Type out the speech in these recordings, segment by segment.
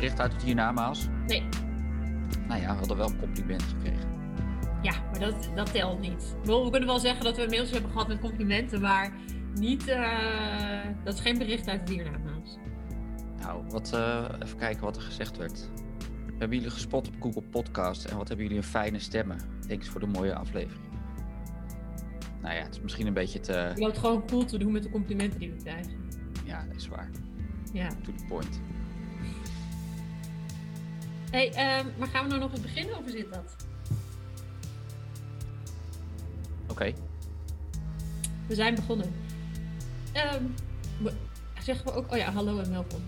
Bericht uit het hiernamaals? Nee. Nou ja, we hadden wel een compliment gekregen. Ja, maar dat, dat telt niet. We we kunnen wel zeggen dat we mails hebben gehad met complimenten, maar niet, eh, dat is geen bericht uit het hiernamaals. Nou, wat, eh, even kijken wat er gezegd werd. We hebben jullie gespot op Google Podcast en wat hebben jullie een fijne stemmen. Thanks voor de mooie aflevering. Nou ja, het is misschien een beetje te... Je loopt gewoon cool te doen met de complimenten die we krijgen. Ja, dat is waar. Ja. To the point. Hey, ehm, maar gaan we nou nog eens beginnen of zit dat? Oké. We zijn begonnen. We- zeggen we ook, oh ja, hallo en welkom.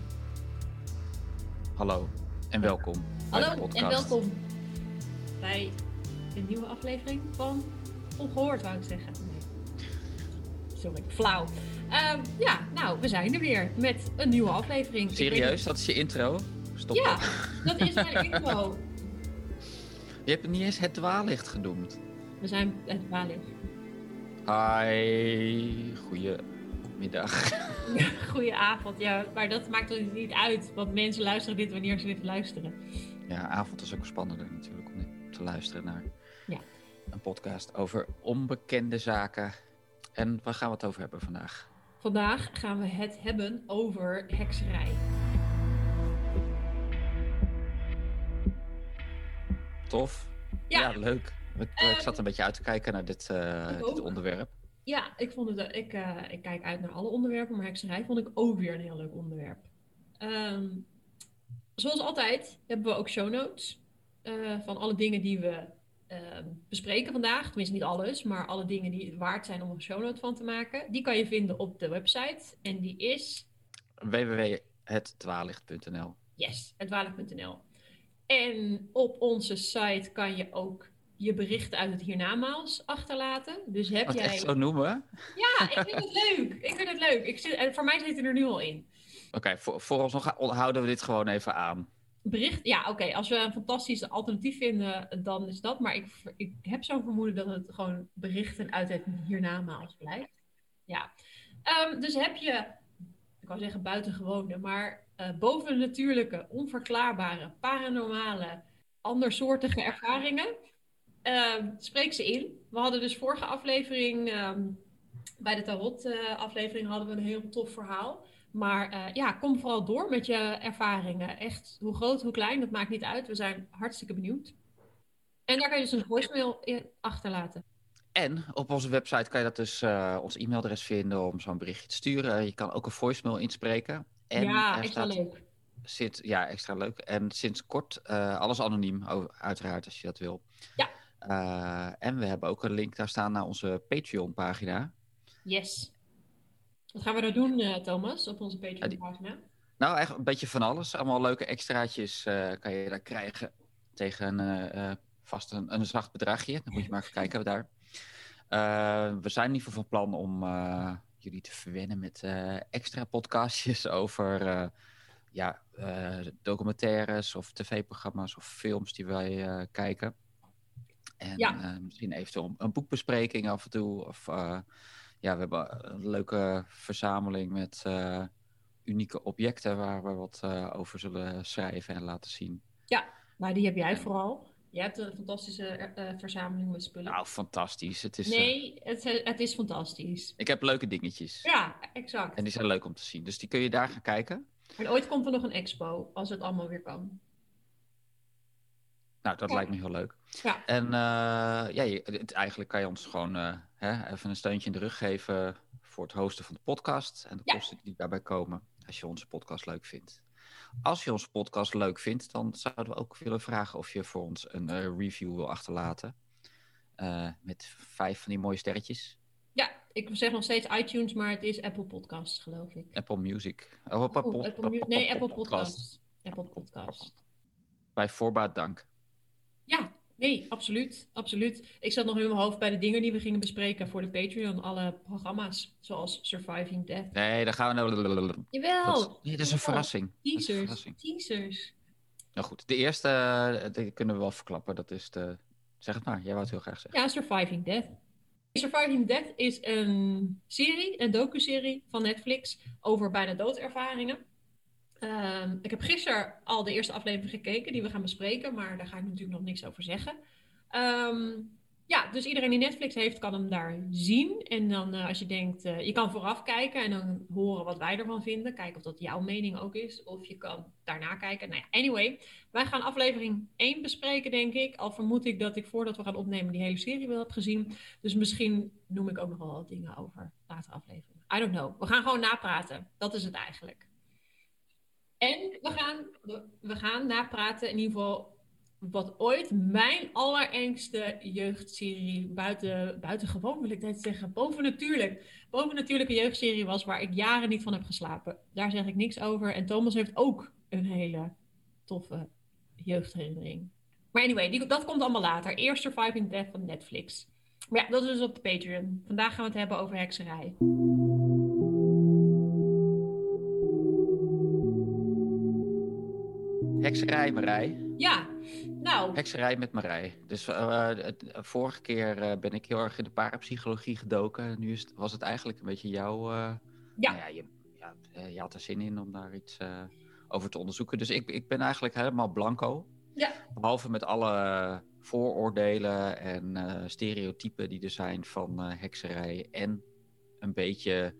Hallo en welkom Hallo en welkom bij een nieuwe aflevering van Ongehoord, wou ik zeggen. Nee. Sorry, flauw. Ehm, ja, nou, we zijn er weer met een nieuwe aflevering. Weet Serieus, dat is je intro? Stop. Ja, dat is mijn intro. Je hebt het niet eens het dwaallicht genoemd. We zijn het Bali. Hi, goedemiddag. Goedenavond, ja, maar dat maakt er niet uit, want mensen luisteren dit wanneer ze dit luisteren. Ja, avond is ook spannender natuurlijk om dit te luisteren naar Ja. een podcast over onbekende zaken. En waar gaan we het over hebben vandaag? Vandaag gaan we het hebben over hekserij. Tof? Ja. leuk. Ik, ik Ehm, zat een beetje uit te kijken naar dit, eh, ik dit onderwerp. Ja, ik, vond het, ik, eh, ik kijk uit naar alle onderwerpen, maar hekserij vond ik ook weer een heel leuk onderwerp. Ehm, zoals altijd hebben we ook show notes eh, van alle dingen die we ehm, bespreken vandaag. Tenminste, niet alles, maar alle dingen die waard zijn om een show note van te maken. Die kan je vinden op de website en die is www.hetdwaallicht.nl yes, hetwaarlijk.nl. En op onze site kan je ook je berichten uit het hiernamaals achterlaten. Dus heb Wat jij... echt zo noemen? Ja, ik vind het leuk. Ik vind het leuk. Ik zit, en voor mij zit hij er nu al in. Oké, voor, vooralsnog houden we dit gewoon even aan. Bericht, ja, oké. als we een fantastisch alternatief vinden, dan is dat. Maar ik, ik heb zo'n vermoeden dat het gewoon berichten uit het hiernamaals blijft. Ja. Ehm, dus heb je, ik wou zeggen buitengewone, maar eh bovennatuurlijke, onverklaarbare, paranormale, andersoortige ervaringen, ehm, spreek ze in. We hadden dus vorige aflevering, ehm, bij de tarot-aflevering, hadden we een heel tof verhaal. Maar eh, ja, kom vooral door met je ervaringen. Echt, hoe groot, hoe klein, dat maakt niet uit. We zijn hartstikke benieuwd. En daar kan je dus een voicemail achterlaten. En op onze website kan je dat dus eh, ons e-mailadres vinden om zo'n berichtje te sturen. Je kan ook een voicemail inspreken. En ja, er extra staat leuk. Sinds, ja, extra leuk. En sinds kort eh, alles anoniem, uiteraard, als je dat wil. Ja. Eh, en we hebben ook een link daar staan naar onze Patreon-pagina. Yes. Wat gaan we daar doen, eh, Thomas, op onze Patreon-pagina? Nou, echt een beetje van alles. Allemaal leuke extraatjes kan je daar krijgen tegen eh, vast een, een zacht bedragje. Dan moet je maar even kijken daar. We zijn in ieder geval van plan om jullie te verwennen met eh, extra podcastjes over eh, ja, eh, documentaires of tv-programma's of films die wij kijken. En Ja. misschien eventueel een boekbespreking af en toe. Of ja, we hebben een leuke verzameling met unieke objecten waar we wat over zullen schrijven en laten zien. Maar die heb jij vooral. Je hebt een fantastische eh, eh, verzameling met spullen. Nou, fantastisch. Het is, eh, nee, het, het is fantastisch. ik heb leuke dingetjes. Ja, exact. En die zijn leuk om te zien. Dus die kun je daar gaan kijken. En ooit komt er nog een expo, als het allemaal weer kan. Nou, dat Ja. lijkt me heel leuk. Ja. En eh, ja, je, het, eigenlijk kan je ons gewoon eh, hè, even een steuntje in de rug geven voor het hosten van de podcast en de Ja. kosten die daarbij komen als je onze podcast leuk vindt. Als je onze podcast leuk vindt, dan zouden we ook willen vragen of je voor ons een eh, review wil achterlaten. Eh, met vijf van die mooie sterretjes. Ja, ik zeg nog steeds iTunes, maar het is Apple Podcasts, geloof ik. Apple Music. Oh, Apple, Oh, Apple Mu- nee, Apple Podcasts. Apple Podcasts. Bij voorbaat dank. Ja, nee, absoluut. Absoluut. Ik zat nog in mijn hoofd bij de dingen die we gingen bespreken voor de Patreon. Alle programma's, zoals Surviving Death. Nee, dan gaan we naar... Jawel! Dat is, nee, dat is een verrassing. Teasers. Teasers. Nou goed, de eerste eh, die kunnen we wel verklappen. Dat is de... Zeg het maar, jij wou het heel graag zeggen. Ja, Surviving Death. Surviving Death is een serie, een docu-serie van Netflix over bijna doodervaringen. Ehm, ik heb gisteren al de eerste aflevering gekeken die we gaan bespreken, maar daar ga ik natuurlijk nog niks over zeggen. Ehm, ja, dus iedereen die Netflix heeft, kan hem daar zien. En dan uh, als je denkt, uh, je kan vooraf kijken en dan horen wat wij ervan vinden. Kijken of dat jouw mening ook is. Of je kan daarna kijken. Nou anyway. Wij gaan aflevering 1 bespreken, denk ik. Al vermoed ik dat ik voordat we gaan opnemen die hele serie wel heb gezien. Dus misschien noem ik ook nog wel wat dingen over latere afleveringen. I don't know. We gaan gewoon napraten. Dat is het eigenlijk. En we gaan, we gaan napraten in ieder geval wat ooit mijn allerengste jeugdserie buiten, buitengewoon wil ik net zeggen, bovennatuurlijk, bovennatuurlijke jeugdserie was waar ik jaren niet van heb geslapen. Daar zeg ik niks over. En Thomas heeft ook een hele toffe jeugdherinnering. Maar anyway, die, dat komt allemaal later. Eerst Surviving Death van Netflix. Maar ja, dat is dus op de Patreon. Vandaag gaan we het hebben over hekserij. Hekserij, Marij. Ja, nou. Hekserij met Marij. Dus uh, het, vorige keer uh, ben ik heel erg in de parapsychologie gedoken. Nu is het, was het eigenlijk een beetje jouw... Uh, ja. Nou ja, je, ja, je, had er zin in om daar iets over te onderzoeken. Dus ik, ik ben eigenlijk helemaal blanco. Ja. Behalve met alle vooroordelen en stereotypen die er zijn van hekserij. En een beetje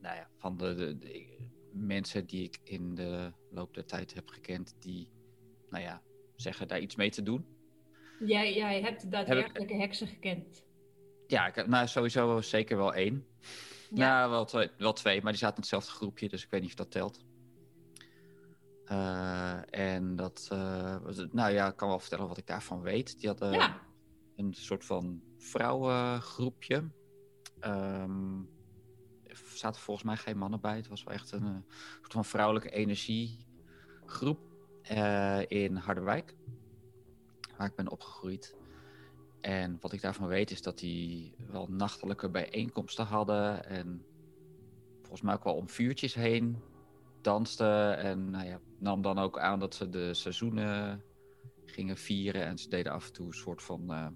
nou ja, van de, de, de mensen die ik in de loop der tijd heb gekend, die, nou ja, zeggen daar iets mee te doen. Jij, jij hebt daadwerkelijke ik... heksen gekend. Ja, ik heb nou, sowieso zeker wel één. Ja. Nou, wel twee, wel twee, maar die zaten in hetzelfde groepje, dus ik weet niet of dat telt. Uh, en dat, uh, nou ja, ik kan wel vertellen wat ik daarvan weet. Die hadden ja. een soort van vrouwengroepje. Um, er zaten volgens mij geen mannen bij. Het was wel echt een uh, soort van vrouwelijke energiegroep uh, in Harderwijk, waar ik ben opgegroeid. En wat ik daarvan weet is dat die wel nachtelijke bijeenkomsten hadden en volgens mij ook wel om vuurtjes heen dansten. En nou ja, nam dan ook aan dat ze de seizoenen gingen vieren en ze deden af en toe een soort van, uh,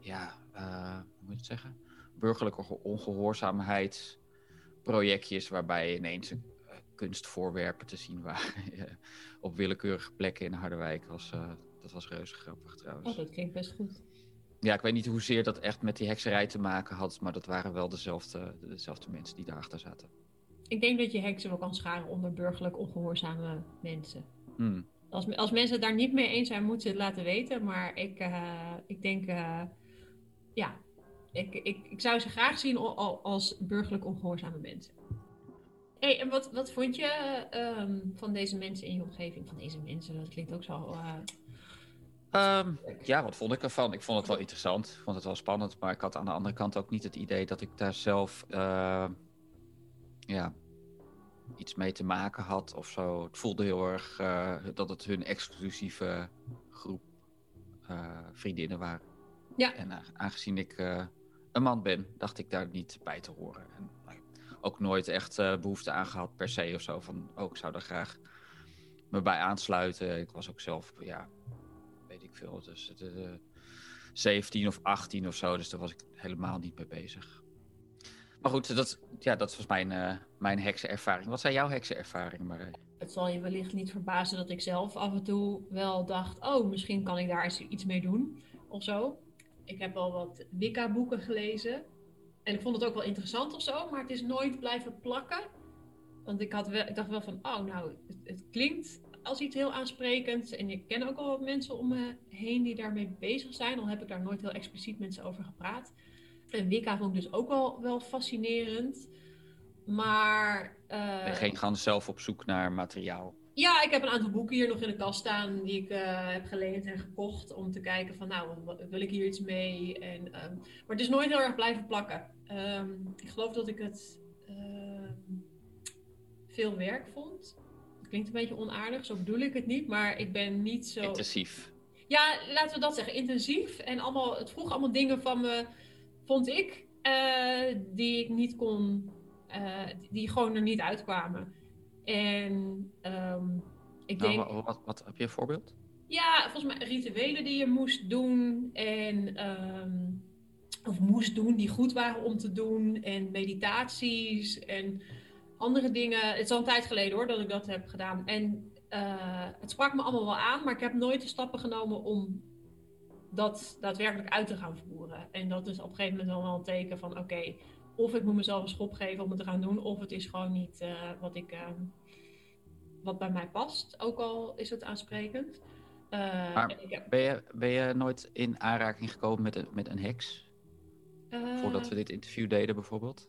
ja, hoe moet je het zeggen? Burgerlijke ongehoorzaamheidsprojectjes waarbij ineens een kunstvoorwerpen te zien waren op willekeurige plekken in Harderwijk. Was, uh, dat was reuze grappig trouwens. Oh, dat klinkt best goed. Ja, ik weet niet hoezeer dat echt met die hekserij te maken had, maar dat waren wel dezelfde, dezelfde mensen die daarachter zaten. Ik denk dat je heksen wel kan scharen onder burgerlijk ongehoorzame mensen. Hmm. Als, als mensen het daar niet mee eens zijn, moeten ze het laten weten. Maar ik, uh, ik denk, uh, ja, ik, ik, ik zou ze graag zien als burgerlijk ongehoorzame mensen. Hey, en wat, wat vond je um, van deze mensen in je omgeving? Van deze mensen, dat klinkt ook zo... Uh... Um, ja, wat vond ik ervan? Ik vond het wel interessant. Ik vond het wel spannend. Maar ik had aan de andere kant ook niet het idee dat ik daar zelf... Uh, ja, iets mee te maken had of zo. Het voelde heel erg uh, dat het hun exclusieve groep uh, vriendinnen waren. Ja. En aangezien ik een man ben, dacht ik daar niet bij te horen. En, ook nooit echt uh, behoefte aan gehad per se of zo. Van, oh, ik zou er graag me bij aansluiten. Ik was ook zelf, ja, weet ik veel, dus uh, 17 of 18 of zo. Dus daar was ik helemaal niet mee bezig. Maar goed, dat, ja, dat was mijn, uh, mijn heksenervaring. Wat zijn jouw heksenervaringen, Marij? Het zal je wellicht niet verbazen dat ik zelf af en toe wel dacht... oh, misschien kan ik daar iets mee doen of zo. Ik heb al wat Wicca-boeken gelezen. En ik vond het ook wel interessant of zo, maar het is nooit blijven plakken. Want ik, had wel, ik dacht wel van, oh nou, het, het, klinkt als iets heel aansprekends. En ik ken ook al wat mensen om me heen die daarmee bezig zijn. Al heb ik daar nooit heel expliciet mensen over gepraat. En Wicca vond ik dus ook wel, wel fascinerend. Maar... Uh, ging gewoon zelf op zoek naar materiaal. Ja, ik heb een aantal boeken hier nog in de kast staan die ik uh, heb geleend en gekocht om te kijken van nou, wil ik hier iets mee? En, um, maar het is nooit heel erg blijven plakken. Um, ik geloof dat ik het uh, veel werk vond. Het klinkt een beetje onaardig, zo bedoel ik het niet, maar ik ben niet zo... Intensief. Ja, laten we dat zeggen, intensief. En allemaal, het vroeg allemaal dingen van me, vond ik, uh, die ik niet kon, uh, die gewoon er niet uitkwamen. En um, ik nou, denk... Wat, wat, wat, heb je een voorbeeld? Ja, volgens mij rituelen die je moest doen. En, um, of moest doen, die goed waren om te doen. En meditaties. En andere dingen. Het is al een tijd geleden hoor dat ik dat heb gedaan. En eh, het sprak me allemaal wel aan, maar ik heb nooit de stappen genomen om dat daadwerkelijk uit te gaan voeren. En dat is op een gegeven moment dan wel een teken van oké, of ik moet mezelf een schop geven om het te gaan doen, of het is gewoon niet eh, wat, ik, uh, wat bij mij past. Ook al is het aansprekend. Uh, maar ben, je, ben je nooit in aanraking gekomen met een, met een heks? Voordat we dit interview deden bijvoorbeeld?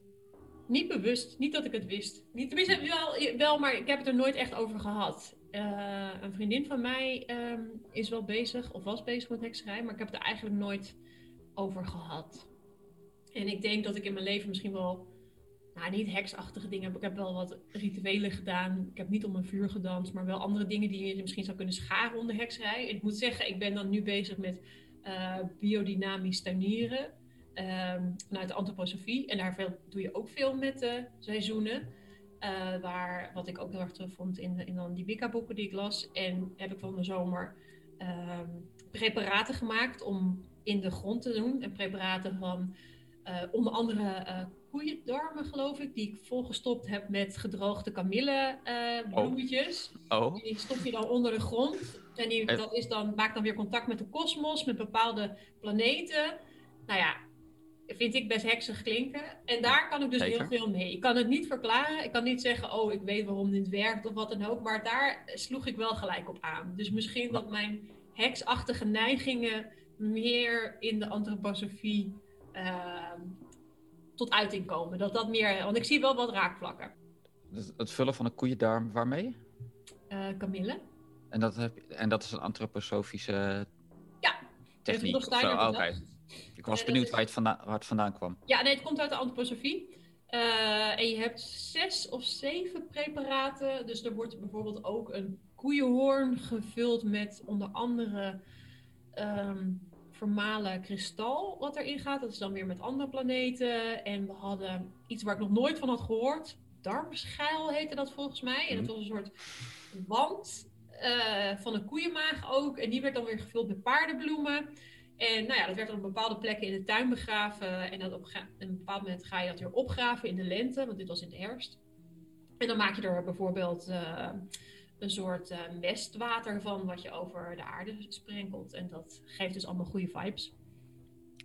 Niet bewust, niet dat ik het wist. Niet, tenminste, wel, wel, maar ik heb het er nooit echt over gehad. Een vriendin van mij um, is wel bezig, of was bezig met hekserij, maar ik heb het er eigenlijk nooit over gehad. En ik denk dat ik in mijn leven misschien wel, nou niet heksachtige dingen heb. Ik heb wel wat rituelen gedaan. Ik heb niet om een vuur gedanst, maar wel andere dingen die je misschien zou kunnen scharen onder hekserij. Ik moet zeggen, ik ben dan nu bezig met uh, biodynamisch tuinieren. Um, vanuit de antroposofie. En daar veel, doe je ook veel met de seizoenen. Uh, waar, wat ik ook heel erg terug vond in, in dan die Wicca-boeken die ik las. En heb ik van de zomer um, preparaten gemaakt om in de grond te doen. En preparaten van onder andere uh, koeiendarmen, geloof ik. Die ik volgestopt heb met gedroogde kamillebloemetjes. Oh. oh. Die stop je dan onder de grond. En die, dat is dan, maakt dan weer contact met de kosmos, met bepaalde planeten. Nou ja, vind ik best heksig klinken. En daar kan ik dus heel veel mee. Ik kan het niet verklaren. Ik kan niet zeggen, oh, ik weet waarom dit werkt of wat dan ook. Maar daar sloeg ik wel gelijk op aan. Dus misschien dat mijn heksachtige neigingen meer in de antroposofie uh, tot uiting komen. Dat dat meer, want ik zie wel wat raakvlakken. Het vullen van een koeiendarm, waarmee? Uh, kamille. En dat, heb, en dat is een antroposofische ja, techniek? Oké. Okay. Ik was benieuwd waar het, vandaan, waar het vandaan kwam. Ja, nee, het komt uit de antroposofie. Uh, en je hebt zes of zeven preparaten. Dus er wordt bijvoorbeeld ook een koeienhoorn gevuld met onder andere um, vermalen kristal wat erin gaat. Dat is dan weer met andere planeten. En we hadden iets waar ik nog nooit van had gehoord. Darmschijl heette dat volgens mij. En dat mhm. was een soort wand uh, van een koeienmaag ook. En die werd dan weer gevuld met paardenbloemen. En nou ja, dat werd op bepaalde plekken in de tuin begraven. En dat op een bepaald moment ga je dat weer opgraven in de lente, want dit was in de herfst. En dan maak je er bijvoorbeeld uh, een soort uh, mestwater van, wat je over de aarde sprenkelt. En dat geeft dus allemaal goede vibes.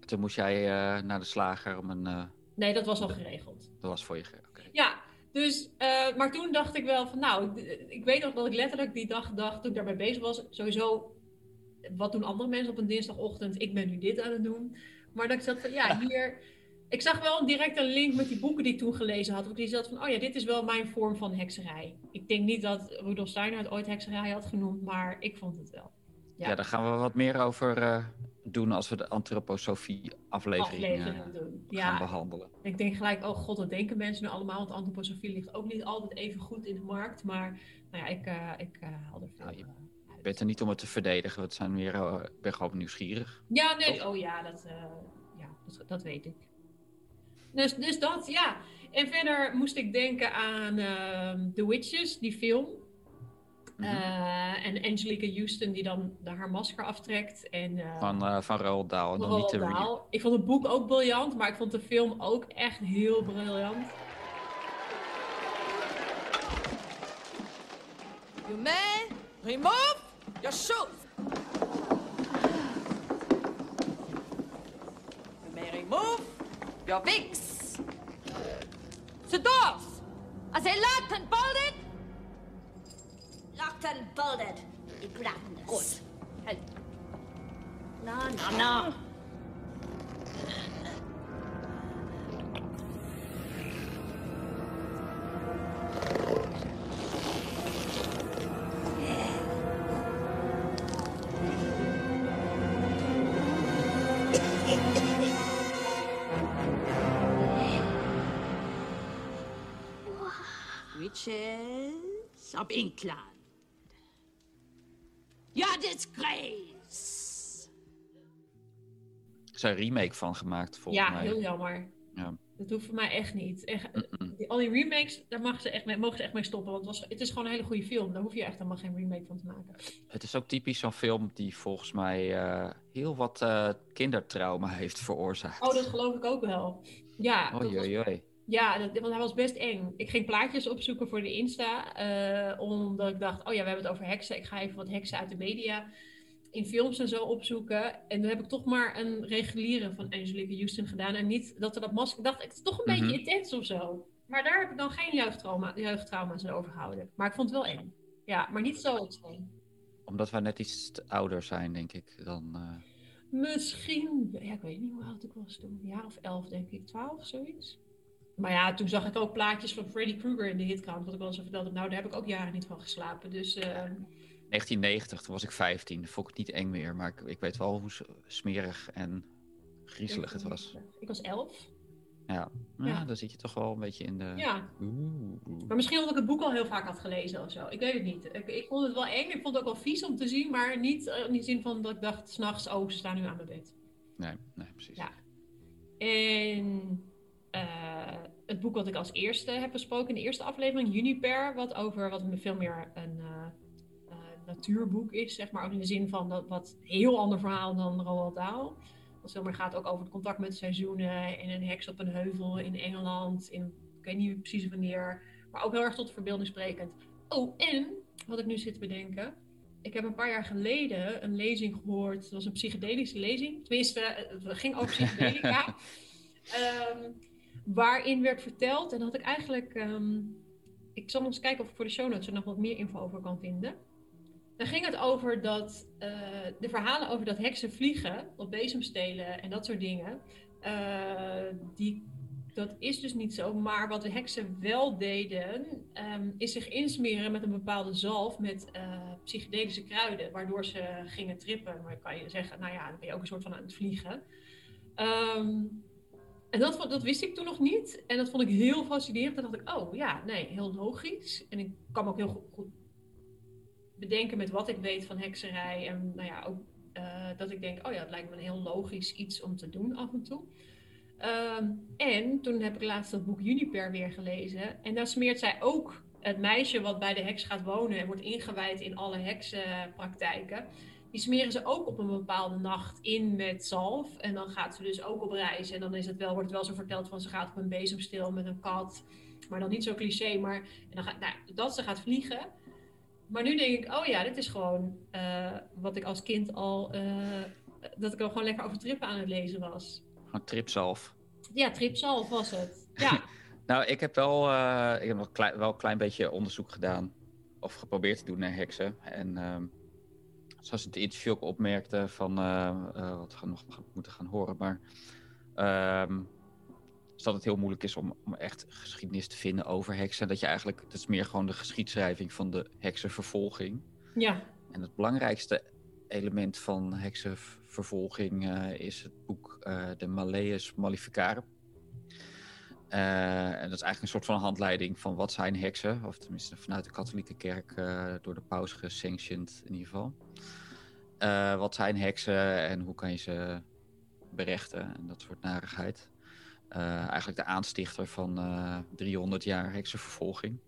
Toen moest jij uh, naar de slager om een. nee, dat was al geregeld. Dat was voor je geregeld. Okay. Ja, dus, maar toen dacht ik wel van, nou, ik, ik weet nog dat ik letterlijk die dag dacht, toen ik daarmee bezig was, sowieso wat doen andere mensen op een dinsdagochtend? Ik ben nu dit aan het doen. Maar dat ik zat van, ja, hier... Ik zag wel direct een link met die boeken die ik toen gelezen had. Die zat van, oh ja, dit is wel mijn vorm van hekserij. Ik denk niet dat Rudolf Steiner het ooit hekserij had genoemd, maar ik vond het wel. Ja, ja daar gaan we wat meer over uh, doen als we de antroposofie aflevering, aflevering uh, gaan behandelen. Ik denk gelijk, oh god, wat denken mensen nu allemaal? Want antroposofie ligt ook niet altijd even goed in de markt. Maar nou ja, ik, uh, ik haal er veel... Nou, bent er niet om het te verdedigen. We zijn weer, ben gewoon nieuwsgierig. Ja, nee. Oh ja, dat, ja, dat, dat, weet ik. Dus, dus dat, ja. En verder moest ik denken aan uh, The Witches, die film. Mm -hmm. en Angelica Houston die dan de, haar masker aftrekt. En, van, van Roald Dahl. Van Roald Dahl. Ik vond het boek ook briljant, maar ik vond de film ook echt heel briljant. You may remove Your shoes! You may remove your wigs. The doors! Are they locked and bolted? Locked and bolted, Your Gladness. Good. No, no, no. Inkland. Your disgrace. Er is een remake van gemaakt, volgens ja, mij. Ja, heel jammer. Ja. Dat hoeft voor mij echt niet. Echt, die, al die remakes, daar mag ze echt mee, mogen ze echt mee stoppen. Want het, was, het is gewoon een hele goede film. Daar hoef je echt helemaal geen remake van te maken. Het is ook typisch zo'n film die volgens mij uh, heel wat uh, kindertrauma heeft veroorzaakt. Oh, dat geloof ik ook wel. Ja. Oei, oei, oei. Ja, dat, want hij was best eng. Ik ging plaatjes opzoeken voor de Insta, eh, omdat ik dacht, oh ja, we hebben het over heksen. Ik ga even wat heksen uit de media in films en zo opzoeken. En dan heb ik toch maar een reguliere van Angelique Houston gedaan. En niet dat er dat masker... Ik dacht, het is toch een beetje Mhm. intens of zo. Maar daar heb ik dan geen jeugdtrauma, jeugdtrauma's aan overgehouden. Maar ik vond het wel eng. Ja, maar niet zo extreem. Omdat wij net iets ouder zijn, denk ik. Dan, eh, Misschien, ja, ik weet niet hoe oud ik was toen. Een jaar of elf, denk ik. Twaalf, zoiets. Maar ja, toen zag ik ook plaatjes van Freddy Krueger in de hitkrant. Wat ik wel eens vertelde. Nou, daar heb ik ook jaren niet van geslapen. Dus eh, 1990, toen was ik 15. Dan vond ik het niet eng meer. Maar ik, ik weet wel hoe smerig en griezelig het was. ik was elf. Ja. Ja, Ja. dan zit je toch wel een beetje in de... Ja, Oeh. maar misschien omdat ik het boek al heel vaak had gelezen of zo. Ik weet het niet. Ik, ik vond het wel eng. Ik vond het ook wel vies om te zien. Maar niet eh, in die zin van dat ik dacht, s'nachts, oh, ze staan nu aan mijn bed. Nee, nee, precies. Ja. En het boek wat ik als eerste heb besproken in de eerste aflevering, Juniper, wat over wat veel meer een eh, eh, natuurboek is, zeg maar. Ook in de zin van dat wat heel ander verhaal dan Roald Dahl. Wat veel meer gaat ook over het contact met de seizoenen en een heks op een heuvel in Engeland. In, ik weet niet precies wanneer, maar ook heel erg tot de verbeelding sprekend. Oh, en wat ik nu zit te bedenken. Ik heb een paar jaar geleden een lezing gehoord. Het was een psychedelische lezing. Tenminste, het ging over psychedelica. Ehm, waarin werd verteld, en had ik eigenlijk. ehm, ik zal nog eens kijken of ik voor de show notes er nog wat meer info over kan vinden. Dan ging het over dat eh, de verhalen over dat heksen vliegen op bezemstelen en dat soort dingen. eh, die, dat is dus niet zo. Maar wat de heksen wel deden, ehm, is zich insmeren met een bepaalde zalf met eh, psychedelische kruiden. Waardoor ze gingen trippen. Maar kan je zeggen, nou ja, dan ben je ook een soort van aan het vliegen. Ehm, en dat, dat wist ik toen nog niet. En dat vond ik heel fascinerend. Toen dacht ik, oh ja, nee, heel logisch. En ik kan me ook heel goed, goed bedenken met wat ik weet van hekserij. En nou ja, ook eh, dat ik denk, oh ja, het lijkt me een heel logisch iets om te doen af en toe. Ehm, en toen heb ik laatst dat boek Juniper weer gelezen. En daar smeert zij ook het meisje wat bij de heks gaat wonen en wordt ingewijd in alle heksenpraktijken. Die smeren ze ook op een bepaalde nacht in met zalf. En dan gaat ze dus ook op reis. En dan is het wel, wordt het wel zo verteld van ze gaat op een bezemstil met een kat. Maar dan niet zo cliché. Maar en dan gaat, nou, dat ze gaat vliegen. Maar nu denk ik, oh ja, dit is gewoon eh, wat ik als kind al. eh, dat ik al gewoon lekker over trippen aan het lezen was. Gewoon tripzalf. Ja, tripzalf was het. Ja. Nou, ik heb wel, eh, ik heb wel, klein, wel een klein beetje onderzoek gedaan. Of geprobeerd te doen naar heksen. En ehm, zoals het interview ook opmerkte van eh, eh, wat we nog moeten gaan horen. Maar ehm, is dat het heel moeilijk is om, om echt geschiedenis te vinden over heksen. Dat je eigenlijk, het is meer gewoon de geschiedschrijving van de heksenvervolging. ja. En het belangrijkste element van heksenvervolging eh, is het boek De Malleus Maleficarum. Eh, en dat is eigenlijk een soort van handleiding van wat zijn heksen, of tenminste vanuit de katholieke kerk eh, door de paus gesanctioned in ieder geval. Eh, wat zijn heksen en hoe kan je ze berechten en dat soort narigheid. Eigenlijk de aanstichter van eh 300 jaar heksenvervolging.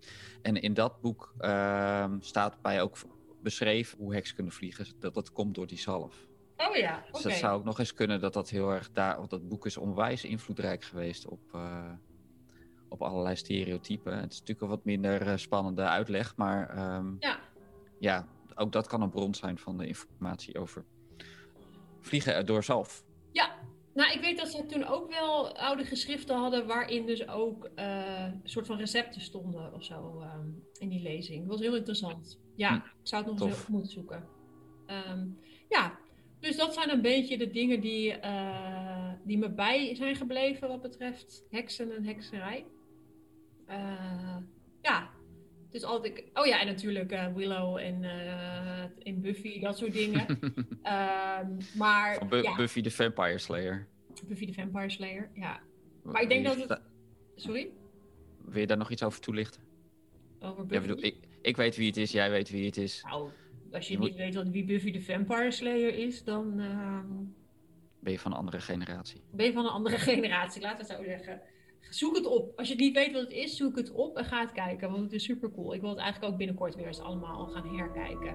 En in dat boek ehm, staat bij ook beschreven hoe heksen kunnen vliegen. Dat dat komt door die zalf. Oh ja, oké. Dus dat zou ook nog eens kunnen dat dat heel erg daar... Want dat boek is onwijs invloedrijk geweest op, eh, op allerlei stereotypen. Het is natuurlijk een wat minder eh, spannende uitleg. Maar ehm, Ja. ja, ook dat kan een bron zijn van de informatie over vliegen door zalf. Ja, nou ik weet dat ze toen ook wel oude geschriften hadden waarin dus ook eh, een soort van recepten stonden of zo ehm, in die lezing. Dat was heel interessant. Ja, Hm, ik zou het nog eens moeten zoeken. Ehm, ja, dus dat zijn een beetje de dingen die, eh, die me bij zijn gebleven wat betreft heksen en hekserij. Eh, ja, dus altijd. Oh ja, en natuurlijk eh, Willow en, en Buffy, dat soort dingen. Ehm, maar Bu- ja, Buffy the Vampire Slayer. Buffy the Vampire Slayer, ja. Maar ik denk dat het- Sorry? Wil je daar nog iets over toelichten? Over Ja, Buffy? bedoel, ik, ik weet wie het is, jij weet wie het is. Nou, als je, Je niet moet- weet wat, wie Buffy the Vampire Slayer is, dan ehm, Ben je van een andere generatie? ben je van een andere generatie, laten we het zo zeggen. Zoek het op. Als je niet weet wat het is, zoek het op en ga het kijken, want het is super cool. Ik wil het eigenlijk ook binnenkort weer eens allemaal gaan herkijken.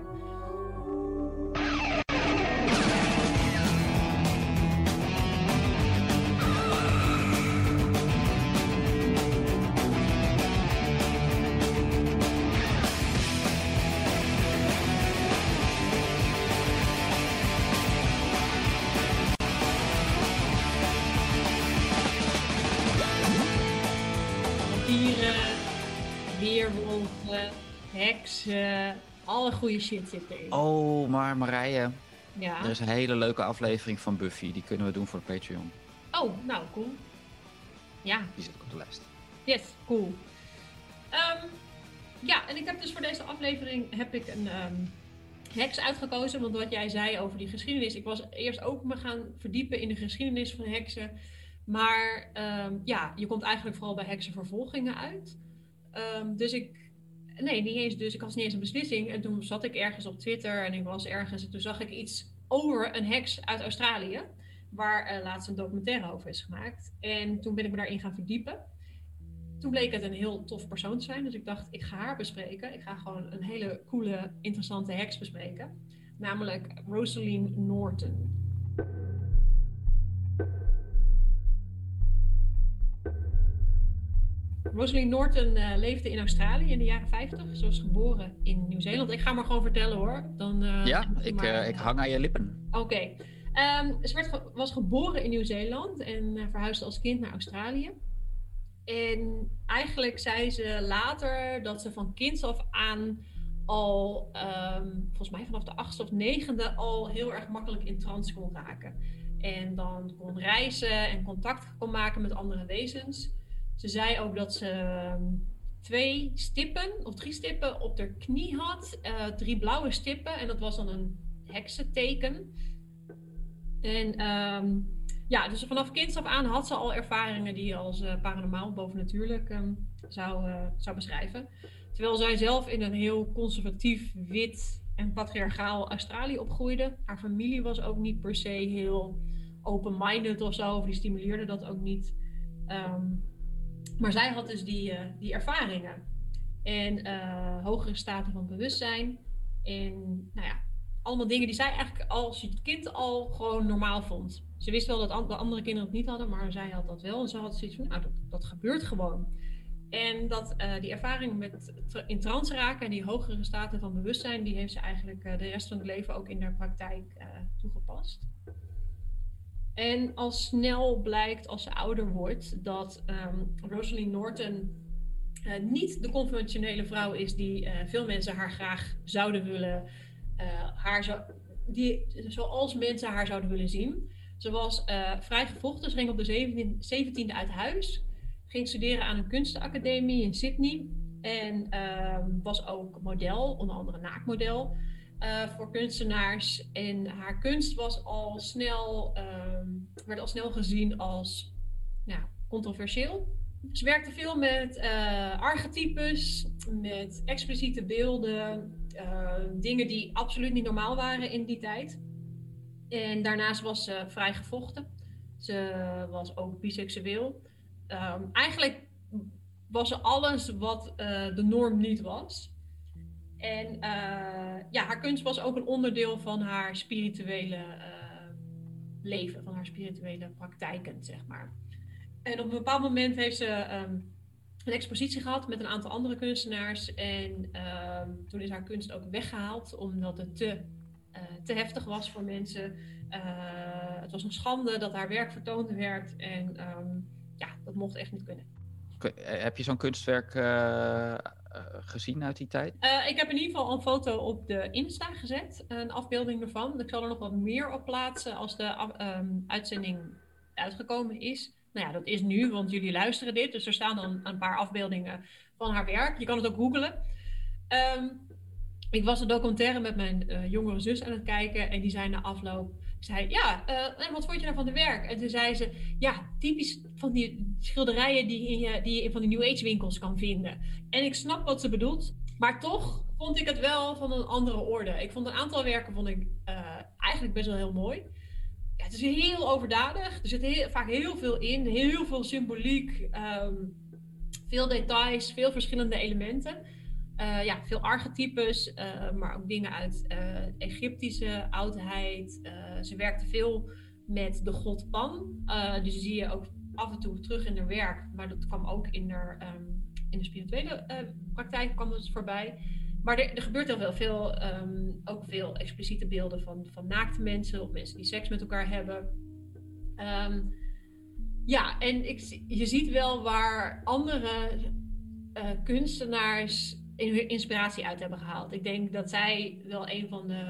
Alle goede shit zit erin. Oh, maar Marije, Ja. er is een hele leuke aflevering van Buffy. Die kunnen we doen voor de Patreon. Oh, nou, cool. Ja, Die zit ook op de lijst. yes, cool. Ehm, ja, en ik heb dus voor deze aflevering heb ik een ehm, heks uitgekozen. Want wat jij zei over die geschiedenis. Ik was eerst ook me gaan verdiepen in de geschiedenis van heksen. Maar ehm, ja, je komt eigenlijk vooral bij heksenvervolgingen uit. Dus ik... Nee, niet eens. Dus ik had niet eens een beslissing. En toen zat ik ergens op Twitter en ik was ergens. En toen zag ik iets over een heks uit Australië. Waar eh, laatst een documentaire over is gemaakt. En toen ben ik me daarin gaan verdiepen. Toen bleek het een heel tof persoon te zijn. Dus ik dacht, ik ga haar bespreken. Ik ga gewoon een hele coole, interessante heks bespreken. Namelijk Rosaline Norton. Rosaline Norton eh, leefde in Australië in de jaren 50. Ze was geboren in Nieuw-Zeeland. Ik ga maar gewoon vertellen hoor. Dan, eh, ja, ik, maar- eh, ik hang aan je lippen. Oké. Ehm, ze werd ge- was geboren in Nieuw-Zeeland en verhuisde als kind naar Australië. En eigenlijk zei ze later dat ze van kinds af aan al, ehm, volgens mij vanaf de achtste of negende, al heel erg makkelijk in trance kon raken. En dan kon reizen en contact kon maken met andere wezens. Ze zei ook dat ze ehm, twee stippen of drie stippen op haar knie had. eh, drie blauwe stippen. En dat was dan een heksenteken. En ehm, ja, dus vanaf kinds af aan had ze al ervaringen die je als eh, paranormaal bovennatuurlijk ehm, zou, eh, zou beschrijven. Terwijl zij zelf in een heel conservatief, wit en patriarchaal Australië opgroeide. Haar familie was ook niet per se heel open-minded of zo, of die stimuleerde dat ook niet. Maar zij had dus die, eh, die ervaringen. En eh, hogere staten van bewustzijn. En nou ja, allemaal dingen die zij eigenlijk als kind al gewoon normaal vond. Ze wist wel dat de andere kinderen het niet hadden, maar zij had dat wel. En ze had zoiets van, nou, dat, gebeurt gewoon. En dat, eh, die ervaring met in trance raken en die hogere staten van bewustzijn, die heeft ze eigenlijk de rest van het leven ook in haar praktijk toegepast. En al snel blijkt als ze ouder wordt dat ehm Rosalie Norton eh, niet de conventionele vrouw is die eh, veel mensen haar graag zouden willen, eh, haar zo, die, zoals mensen haar zouden willen zien. Ze was vrij gevochten, ze ging op de 17 17e uit huis, ging studeren aan een kunstenacademie in Sydney en ehm, was ook model, onder andere naakmodel. Eh, voor kunstenaars. En haar kunst was al snel, ehm, werd al snel gezien als ja, controversieel. Ze werkte veel met eh, archetypes, met expliciete beelden, eh, dingen die absoluut niet normaal waren in die tijd. En daarnaast was ze vrij gevochten. Ze was ook biseksueel. Ehm, eigenlijk was ze alles wat de norm niet was. En eh, ja, haar kunst was ook een onderdeel van haar spirituele eh, leven, van haar spirituele praktijken, zeg maar. En op een bepaald moment heeft ze ehm, een expositie gehad met een aantal andere kunstenaars. En ehm, toen is haar kunst ook weggehaald, omdat het te, eh, te heftig was voor mensen. Het was een schande dat haar werk vertoond werd. En ehm, ja, dat mocht echt niet kunnen. Kun- Heb je zo'n kunstwerk gezien uit die tijd? Eh, ik heb in ieder geval een foto op de Insta gezet, een afbeelding ervan. Ik zal er nog wat meer op plaatsen als de ehm, uitzending uitgekomen is. Nou ja, dat is nu, want jullie luisteren dit. Dus er staan dan een paar afbeeldingen van haar werk. Je kan het ook googlen. Ehm, ik was een documentaire met mijn eh, jongere zus aan het kijken. En die zei na afloop... Zei, ja, eh, en wat vond je nou van de werk? En toen zei ze, ja, typisch van die schilderijen die, je, die je in van die New Age winkels kan vinden. En ik snap wat ze bedoelt. Maar toch vond ik het wel van een andere orde. Ik vond een aantal werken vond ik, eh, eigenlijk best wel heel mooi. Ja, het is heel overdadig. Er zit heel, vaak heel veel in. Heel veel symboliek. ehm, veel details. Veel verschillende elementen. Eh, ja, veel archetypes. maar ook dingen uit Egyptische oudheid. Eh, ze werkte veel met de god Pan. Eh, dus zie je ook af en toe terug in haar werk. Maar dat kwam ook in haar... ehm, in de spirituele eh, praktijk kwam het voorbij. Maar er, er gebeurt heel veel. ehm, ook veel expliciete beelden van, van naakte mensen of mensen die seks met elkaar hebben. Ehm, Ja, en ik, je ziet wel waar andere kunstenaars hun inspiratie uit hebben gehaald. Ik denk dat zij wel een van de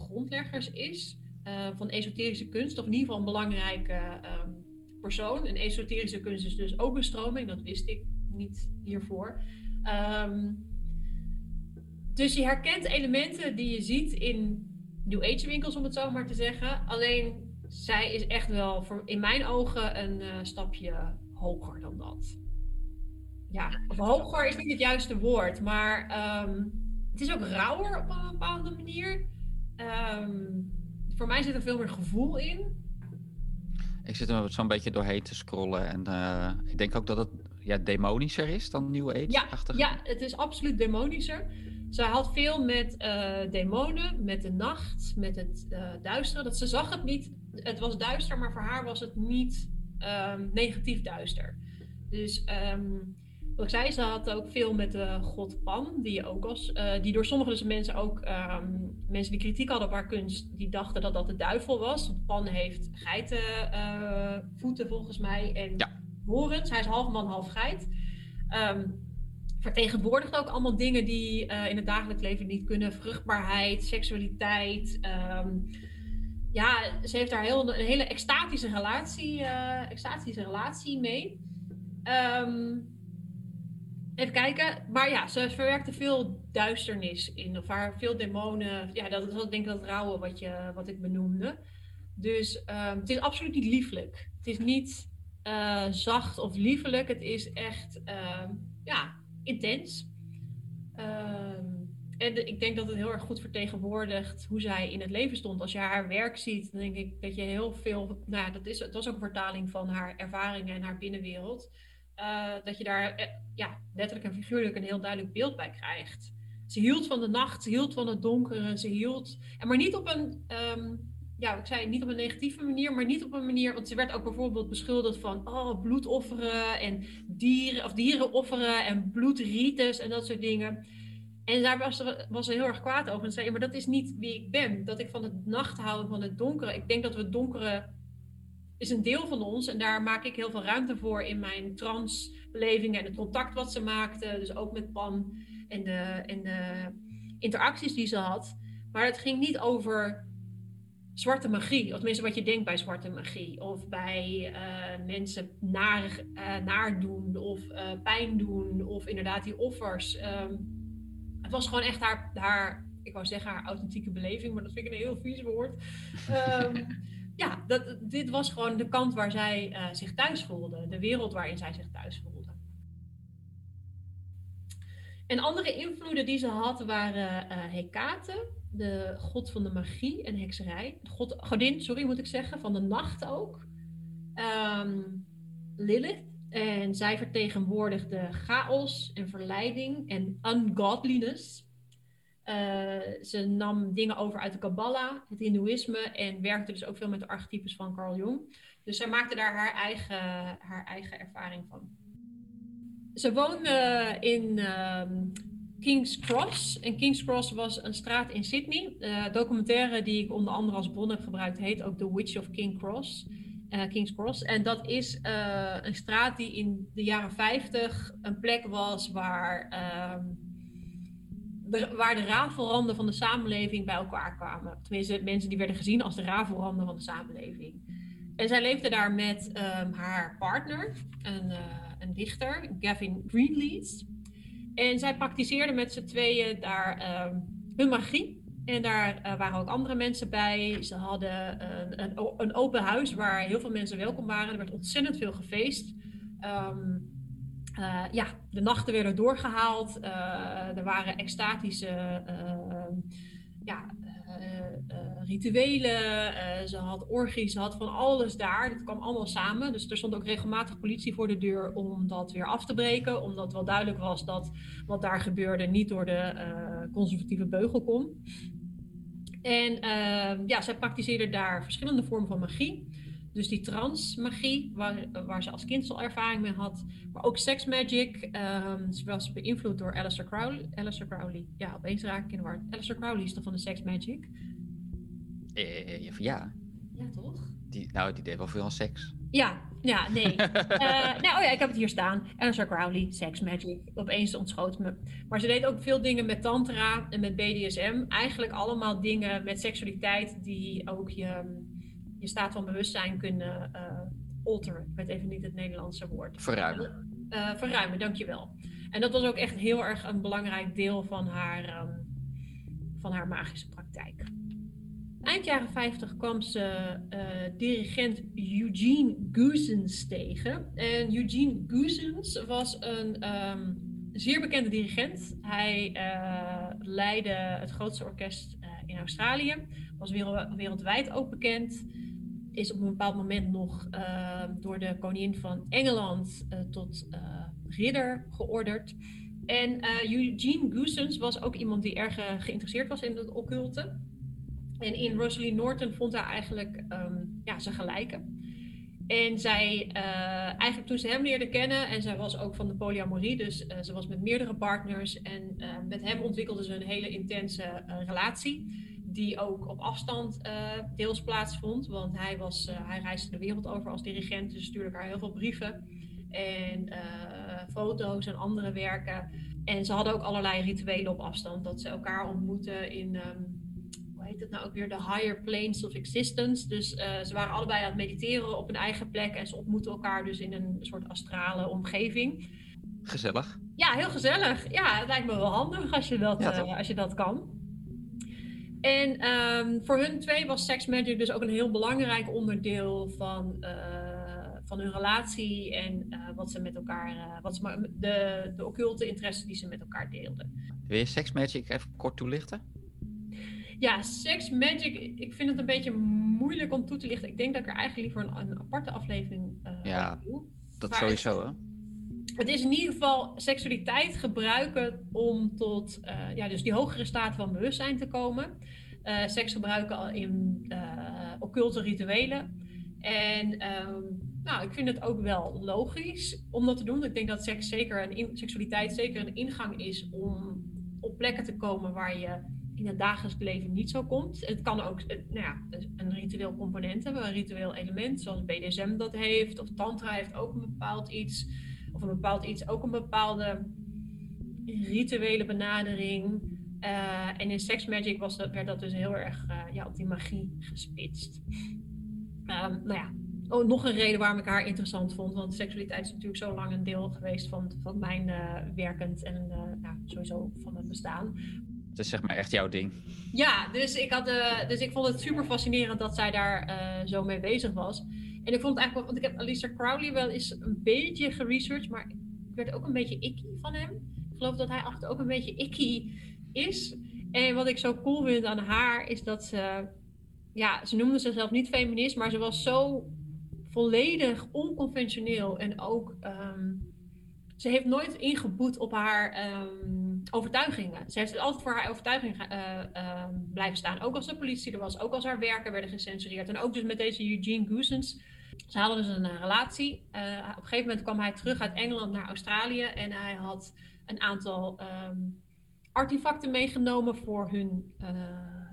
grondleggers is eh, van esoterische kunst, of in ieder geval een belangrijke ehm, persoon. En esoterische kunst is dus ook een stroming, dat wist ik niet hiervoor. Ehm, dus je herkent elementen die je ziet in New Age winkels, om het zo maar te zeggen. Alleen zij is echt wel voor, in mijn ogen een eh, stapje hoger dan dat. Ja, of hoger is niet het juiste woord, maar ehm, het is ook rauwer op een bepaalde manier. Ehm, voor mij zit er veel meer gevoel in. Ik zit er zo'n beetje doorheen te scrollen. En eh, ik denk ook dat het ja, demonischer is dan New Age. Ja, ja, het is absoluut demonischer. Zij had veel met eh, demonen, met de nacht, met het eh duisteren. Dat ze zag het niet. Het was duister, maar voor haar was het niet ehm, negatief duister. Dus ehm, wat ik zei, ze had ook veel met de god Pan, die, ook als, eh, die door sommige dus mensen ook, ehm, mensen die kritiek hadden op haar kunst, die dachten dat dat de duivel was. Want Pan heeft geitenvoeten voeten volgens mij en Ja. horens. Hij is half man, half geit. Ehm, vertegenwoordigt ook allemaal dingen die eh, in het dagelijks leven niet kunnen. Vruchtbaarheid, seksualiteit. ehm, ja, ze heeft daar heel, een hele extatische relatie, eh, extatische relatie mee. Ehm, even kijken. Maar ja, ze verwerkte veel duisternis in. Of haar veel demonen. Ja, dat is denk ik dat rauwe wat, je, wat ik benoemde. Dus ehm, het is absoluut niet lieflijk. Het is niet eh, zacht of liefelijk. Het is echt ehm, ja, intens. Ehm, en ik denk dat het heel erg goed vertegenwoordigt hoe zij in het leven stond. Als je haar werk ziet, dan denk ik dat je heel veel. Nou ja, dat is, het was ook een vertaling van haar ervaringen en haar binnenwereld. Eh, dat je daar eh, ja, letterlijk en figuurlijk een heel duidelijk beeld bij krijgt. Ze hield van de nacht, ze hield van het donkere, ze hield. En maar niet op een. ehm, ja, ik zei niet op een negatieve manier, maar niet op een manier. Want ze werd ook bijvoorbeeld beschuldigd van oh, bloedofferen en dieren of dieren offeren en bloedrites en dat soort dingen. En daar was ze, was ze heel erg kwaad over. En zei, maar dat is niet wie ik ben. Dat ik van het nacht hou en van het donkere. Ik denk dat we het donkere is een deel van ons. En daar maak ik heel veel ruimte voor in mijn transbelevingen en het contact wat ze maakte. Dus ook met Pan en de, de interacties die ze had. Maar het ging niet over zwarte magie. Of tenminste wat je denkt bij zwarte magie. Of bij eh, mensen naar, eh, naar doen of eh, pijn doen. Of inderdaad die offers. Ehm, het was gewoon echt haar, haar, ik wou zeggen haar authentieke beleving, maar dat vind ik een heel vies woord. Ehm, ja, dat, dit was gewoon de kant waar zij eh, zich thuis voelde. De wereld waarin zij zich thuis voelde. En andere invloeden die ze had waren eh Hekate, de god van de magie en hekserij. Godin, sorry moet ik zeggen, van de nacht ook. Ehm, Lilith. En zij vertegenwoordigde chaos en verleiding en ungodliness. Eh, ze nam dingen over uit de Kabbalah, het Hindoeïsme en werkte dus ook veel met de archetypes van Carl Jung. Dus zij maakte daar haar eigen, haar eigen ervaring van. Ze woonde in ehm, King's Cross. En King's Cross was een straat in Sydney. De documentaire die ik onder andere als bron heb gebruikt heet ook The Witch of King Cross. eh, King's Cross. En dat is een straat die in de jaren 50 een plek was waar, ehm, waar de rafelranden van de samenleving bij elkaar kwamen. Tenminste, mensen die werden gezien als de rafelranden van de samenleving. En zij leefde daar met ehm, haar partner, een, eh, een dichter, Gavin Greenlees. En zij praktiseerden met z'n tweeën daar ehm, hun magie. En daar eh, waren ook andere mensen bij. Ze hadden een, een, een open huis waar heel veel mensen welkom waren. Er werd ontzettend veel gefeest. Ehm, eh, ja, de nachten werden doorgehaald. Eh, er waren extatische ja, eh, eh, rituelen. Ze had orgies, ze had van alles daar. Dat kwam allemaal samen. Dus er stond ook regelmatig politie voor de deur om dat weer af te breken. Omdat wel duidelijk was dat wat daar gebeurde niet door de conservatieve beugel kon. En ehm, ja, zij praktiseerde daar verschillende vormen van magie. Dus die transmagie, waar, waar ze als kind al ervaring mee had. Maar ook sex magic. Ehm, ze was beïnvloed door Aleister Crowley. Aleister Crowley. Ja, opeens raak ik in de war. Aleister Crowley is toch van de sex magic? Eh, ja, Ja, toch? die, nou, die deed wel veel aan seks. Ja, ja, nee. Eh, nou, oh ja, ik heb het hier staan. Elsa Crowley, Sex Magic. Opeens ontschoot me. Maar ze deed ook veel dingen met tantra en met BDSM. Eigenlijk allemaal dingen met seksualiteit die ook je, je staat van bewustzijn kunnen uh, alteren. Ik weet even niet het Nederlandse woord. Verruimen. Uh, verruimen, dankjewel. En dat was ook echt heel erg een belangrijk deel van haar, um, van haar magische praktijk. Eind jaren 50 kwam ze uh, dirigent Eugene Goosens tegen. En Eugene Goosens was een um, zeer bekende dirigent. Hij uh, leidde het grootste orkest in Australië. Was wereld, wereldwijd ook bekend. Is op een bepaald moment nog door de koningin van Engeland tot ridder georderd. En Eugene Goosens was ook iemand die erg geïnteresseerd was in het occulte. En in Rosalie Norton vond hij eigenlijk um, ja, zijn gelijken. En zij, eigenlijk toen ze hem leerde kennen, en zij was ook van de polyamorie, dus ze was met meerdere partners. En met hem ontwikkelde ze een hele intense relatie, die ook op afstand deels plaatsvond. Want hij, was, hij reisde de wereld over als dirigent, dus stuurde elkaar heel veel brieven en foto's en andere werken. En ze hadden ook allerlei rituelen op afstand, dat ze elkaar ontmoeten in. Um, heet het nou ook weer, de higher planes of existence. Dus ze waren allebei aan het mediteren op een eigen plek en ze ontmoeten elkaar dus in een soort astrale omgeving. Gezellig. Ja, heel gezellig. Ja, het lijkt me wel handig als je dat, ja, als je dat kan. En um, voor hun twee was sex magic dus ook een heel belangrijk onderdeel van, uh, van hun relatie en wat ze met elkaar, wat ze, de, de occulte interesse die ze met elkaar deelden. Wil je sex magic even kort toelichten? Ja, sex magic, ik vind het een beetje moeilijk om toe te lichten. Ik denk dat ik er eigenlijk liever een, een aparte aflevering uh, ja, doe. dat maar sowieso, hè? Het is in ieder geval seksualiteit gebruiken om tot uh, ja, dus die hogere staat van bewustzijn te komen. Uh, seks gebruiken in occulte rituelen. En um, nou, ik vind het ook wel logisch om dat te doen. Ik denk dat seks zeker een seksualiteit zeker een ingang is om op plekken te komen waar je in het dagelijks leven niet zo komt. Het kan ook nou ja, een ritueel component hebben, een ritueel element, zoals BDSM dat heeft, of Tantra heeft ook een bepaald iets, of een bepaald iets ook een bepaalde rituele benadering. Uh, en in Sex Magic was dat, werd dat dus heel erg uh, ja, op die magie gespitst. Um, nou ja, oh, nog een reden waarom ik haar interessant vond, want seksualiteit is natuurlijk zo lang een deel geweest van, van mijn uh, werkend en nou, sowieso van het bestaan. Het is zeg maar echt jouw ding. Ja, dus ik, had, dus ik vond het super fascinerend dat zij daar zo mee bezig was. En ik vond het eigenlijk, want ik heb Alistair Crowley wel eens een beetje geresearched, maar ik werd ook een beetje icky van hem. Ik geloof dat hij echt ook een beetje icky is. En wat ik zo cool vind aan haar is dat ze, ja, ze noemde zichzelf niet feminist, maar ze was zo volledig onconventioneel en ook, um, ze heeft nooit ingeboet op haar. Um, overtuigingen. Ze heeft altijd voor haar overtuiging uh, uh, blijven staan. Ook als de politie er was, ook als haar werken werden gecensureerd. En ook dus met deze Eugene Goosens. Ze hadden dus een uh, relatie. op een gegeven moment kwam hij terug uit Engeland naar Australië. En hij had een aantal um, artefacten meegenomen voor hun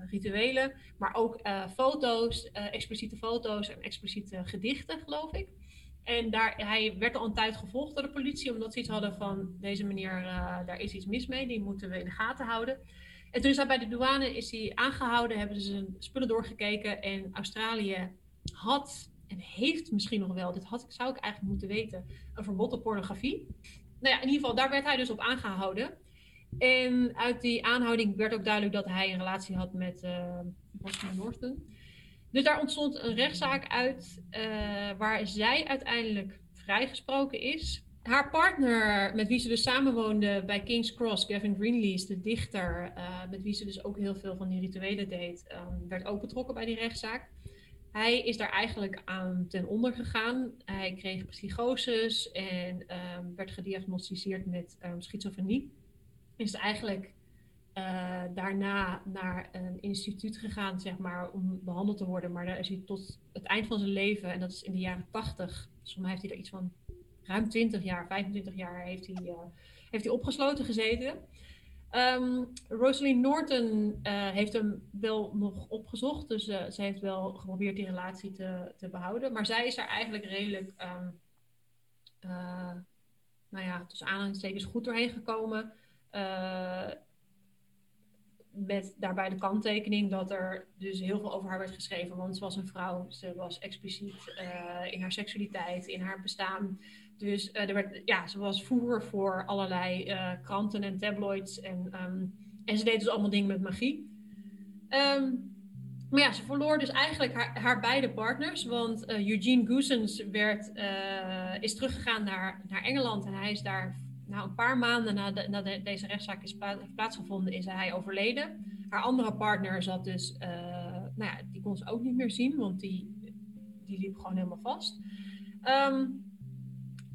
rituelen. Maar ook foto's, expliciete foto's en expliciete gedichten, geloof ik. En daar, hij werd al een tijd gevolgd door de politie, omdat ze iets hadden van deze meneer, daar is iets mis mee, die moeten we in de gaten houden. En toen is hij bij de douane is hij aangehouden, hebben ze zijn spullen doorgekeken en Australië had en heeft misschien nog wel, dit had, zou ik eigenlijk moeten weten, een verbod op pornografie. Nou ja, in ieder geval, daar werd hij dus op aangehouden. En uit die aanhouding werd ook duidelijk dat hij een relatie had met uh, Boston Norton. Dus daar ontstond een rechtszaak uit uh, waar zij uiteindelijk vrijgesproken is. Haar partner, met wie ze dus samenwoonde bij King's Cross, Gavin Greenlees, de dichter, uh, met wie ze dus ook heel veel van die rituelen deed, werd ook betrokken bij die rechtszaak. Hij is daar eigenlijk aan ten onder gegaan. Hij kreeg psychoses en um, werd gediagnosticeerd met um, schizofrenie. Is eigenlijk uh, daarna naar een instituut gegaan, zeg maar, om behandeld te worden. Maar daar is hij tot het eind van zijn leven, en dat is in de jaren 80, dus mij heeft hij er iets van ruim 20 jaar, 25 jaar, heeft hij, uh, heeft hij opgesloten gezeten. Ehm Rosalie Norton eh, heeft hem wel nog opgezocht. Dus eh, ze heeft wel geprobeerd die relatie te, te behouden. Maar zij is er eigenlijk redelijk, ehm, eh, nou ja, tussen aanhalingstekens goed doorheen gekomen. Met daarbij de kanttekening dat er dus heel veel over haar werd geschreven. Want ze was een vrouw, ze was expliciet in haar seksualiteit, in haar bestaan. Dus eh, er werd, ja, ze was voer voor allerlei eh, kranten en tabloids. En, ehm, en ze deed dus allemaal dingen met magie. Ehm, maar ja, ze verloor dus eigenlijk haar, haar beide partners. Want eh, Eugene Goosens werd, is teruggegaan naar, naar Engeland. En hij is daar nou, een paar maanden nadat na de- deze rechtszaak is plaatsgevonden, is hij overleden. Haar andere partner zat dus, nou ja, die kon ze ook niet meer zien, want die, die liep gewoon helemaal vast. Ehm,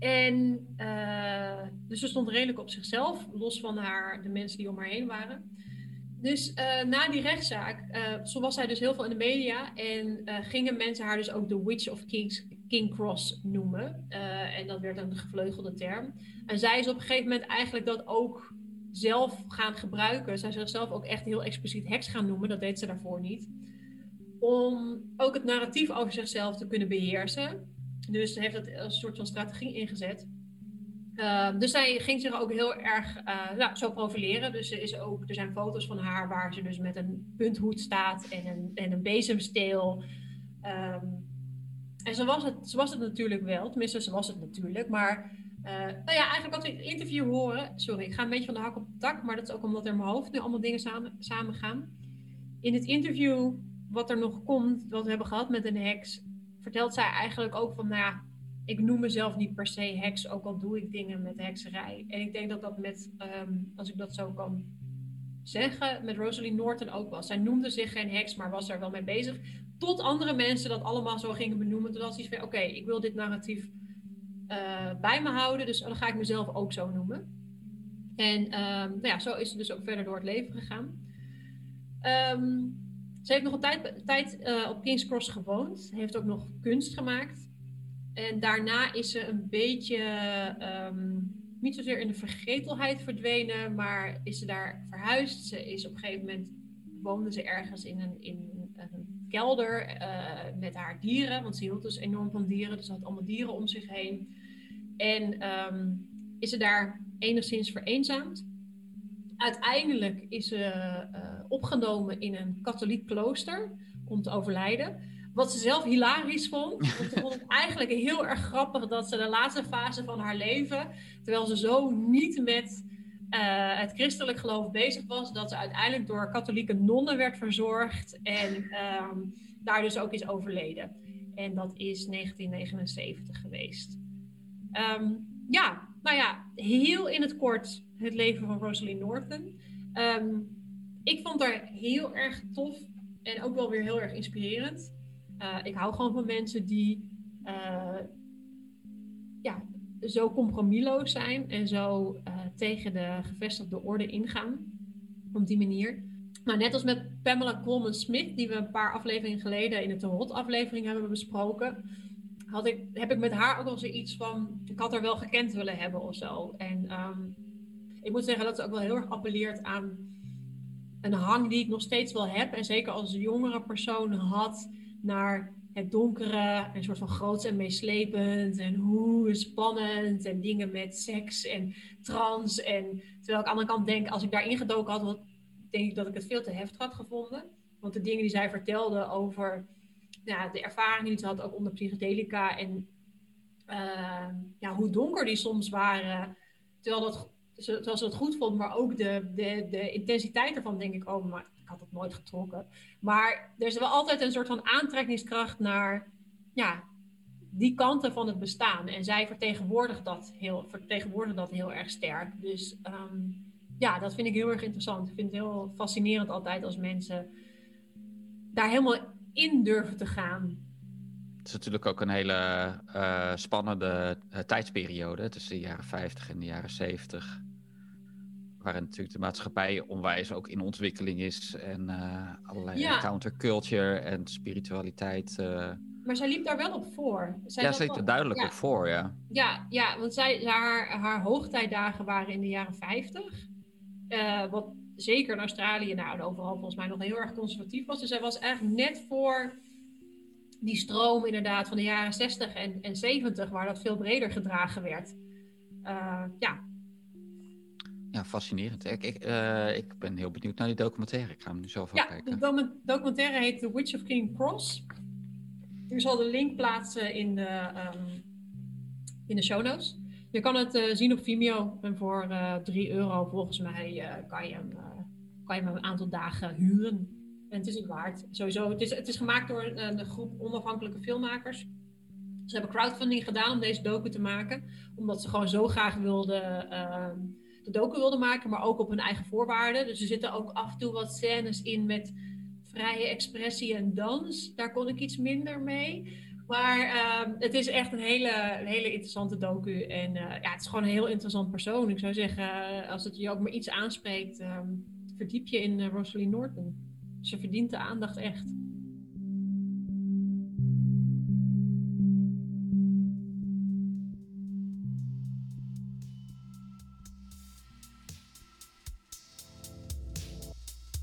en eh, dus ze stond redelijk op zichzelf, los van haar, de mensen die om haar heen waren. Dus eh, na die rechtszaak, eh, zo was zij dus heel veel in de media en gingen mensen haar dus ook de Witch of King's, King Cross noemen. En dat werd een gevleugelde term. En zij is op een gegeven moment eigenlijk dat ook zelf gaan gebruiken. Zij zichzelf ook echt heel expliciet heks gaan noemen, dat deed ze daarvoor niet. Om ook het narratief over zichzelf te kunnen beheersen. Dus ze heeft dat als een soort van strategie ingezet. Uh, dus zij ging zich ook heel erg nou, zo profileren. Dus er, is ook, er zijn foto's van haar waar ze dus met een punthoed staat en een, en een bezemsteel. Um, en zo was, het, was het natuurlijk wel. Tenminste, zo was het natuurlijk. Maar uh, nou ja, eigenlijk had ik het interview horen. Sorry, ik ga een beetje van de hak op de tak. Maar dat is ook omdat er in mijn hoofd nu allemaal dingen samen, samen gaan. In het interview wat er nog komt, wat we hebben gehad met een heks, vertelt zij eigenlijk ook van, nou ja, ik noem mezelf niet per se heks, ook al doe ik dingen met hekserij. En ik denk dat dat met, um, als ik dat zo kan zeggen, met Rosalie Norton ook was. Zij noemde zich geen heks, maar was er wel mee bezig. Tot andere mensen dat allemaal zo gingen benoemen. Toen was iets van, oké, ik wil dit narratief uh, bij me houden, dus dan ga ik mezelf ook zo noemen. En um, nou ja, zo is ze dus ook verder door het leven gegaan. Um, ze heeft nog een tijd, tijd uh, op King's Cross gewoond. Heeft ook nog kunst gemaakt. En daarna is ze een beetje, um, niet zozeer in de vergetelheid verdwenen, maar is ze daar verhuisd. Ze is op een gegeven moment, woonde ze ergens in een, in een kelder uh, met haar dieren, want ze hield dus enorm van dieren, dus ze had allemaal dieren om zich heen. En um, is ze daar enigszins vereenzaamd. Uiteindelijk is ze uh, opgenomen in een katholiek klooster om te overlijden. Wat ze zelf hilarisch vond. Want ze vond het eigenlijk heel erg grappig dat ze de laatste fase van haar leven, terwijl ze zo niet met uh, het christelijk geloof bezig was, dat ze uiteindelijk door katholieke nonnen werd verzorgd en um, daar dus ook is overleden. En dat is 1979 geweest. Um, ja, nou ja, heel in het kort het leven van Rosalie Norton. Um, ik vond haar heel erg tof en ook wel weer heel erg inspirerend. Uh, ik hou gewoon van mensen die uh, ja, zo compromisloos zijn en zo uh, tegen de gevestigde orde ingaan. Op die manier. Nou, net als met Pamela Coleman Smith, die we een paar afleveringen geleden in de Hot aflevering hebben besproken, had ik, heb ik met haar ook al zoiets van, ik had haar wel gekend willen hebben of zo. En um, ik moet zeggen dat ze ook wel heel erg appelleert aan een hang die ik nog steeds wel heb. En zeker als jongere persoon had naar het donkere, een soort van groots en meeslepend en hoe spannend en dingen met seks en trans. En terwijl ik aan de andere kant denk, als ik daarin gedoken had, denk ik dat ik het veel te heftig had gevonden. Want de dingen die zij vertelde over ja, de ervaringen die ze had, ook onder psychedelica en uh, ja, hoe donker die soms waren. Terwijl, dat, terwijl ze het goed vond, maar ook de, de, de intensiteit ervan, denk ik, oh, maar ik had het nooit getrokken. Maar er is wel altijd een soort van aantrekkingskracht naar ja, die kanten van het bestaan. En zij vertegenwoordigt dat heel, vertegenwoordigt dat heel erg sterk. Dus um, ja, dat vind ik heel erg interessant. Ik vind het heel fascinerend altijd als mensen daar helemaal in durven te gaan. Het is natuurlijk ook een hele uh, spannende uh, tijdsperiode tussen de jaren 50 en de jaren 70 waarin natuurlijk de maatschappij onwijs ook in ontwikkeling is en uh, allerlei ja. counterculture en spiritualiteit. Uh... Maar zij liep daar wel op voor. Zij ja, ze liep er duidelijk ja. op voor, ja. Ja, ja want zij, haar, haar hoogtijdagen waren in de jaren 50. eh, wat zeker in Australië, nou en overal volgens mij nog heel erg conservatief was. Dus hij was eigenlijk net voor die stroom inderdaad van de jaren 60 en, en 70, waar dat veel breder gedragen werd. Ja. Ja, fascinerend. Ik, ik, uh, ik ben heel benieuwd naar die documentaire. Ik ga hem nu zelf ja, kijken. De documentaire heet The Witch of King Cross. Ik zal de link plaatsen in de, um, in de show notes. Je kan het uh, zien op Vimeo. En voor uh, 3 euro volgens mij kan, je hem, kan je hem een aantal dagen huren. En het is het waard. Sowieso, het is, het is gemaakt door een, een groep onafhankelijke filmmakers. Ze hebben crowdfunding gedaan om deze docu te maken. Omdat ze gewoon zo graag wilden, ehm, de docu wilden maken, maar ook op hun eigen voorwaarden. Dus er zitten ook af en toe wat scènes in met vrije expressie en dans. Daar kon ik iets minder mee. Maar uh, het is echt een hele, een hele interessante docu. En uh, ja, het is gewoon een heel interessant persoon. Ik zou zeggen, uh, als het je ook maar iets aanspreekt, um, verdiep je in uh, Rosalie Norton. Ze verdient de aandacht echt.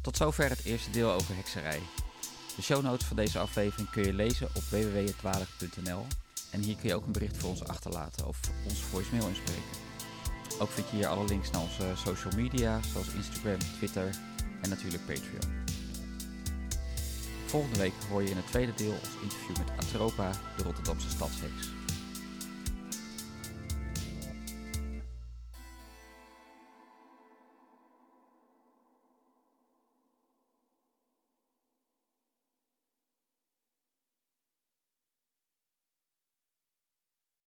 Tot zover het eerste deel over hekserij. De show notes van deze aflevering kun je lezen op www.hetwaardig.nl en hier kun je ook een bericht voor ons achterlaten of ons voicemail inspreken. Ook vind je hier alle links naar onze social media zoals Instagram, Twitter en natuurlijk Patreon. Volgende week hoor je in het tweede deel ons interview met Atropa, de Rotterdamse stadsheks.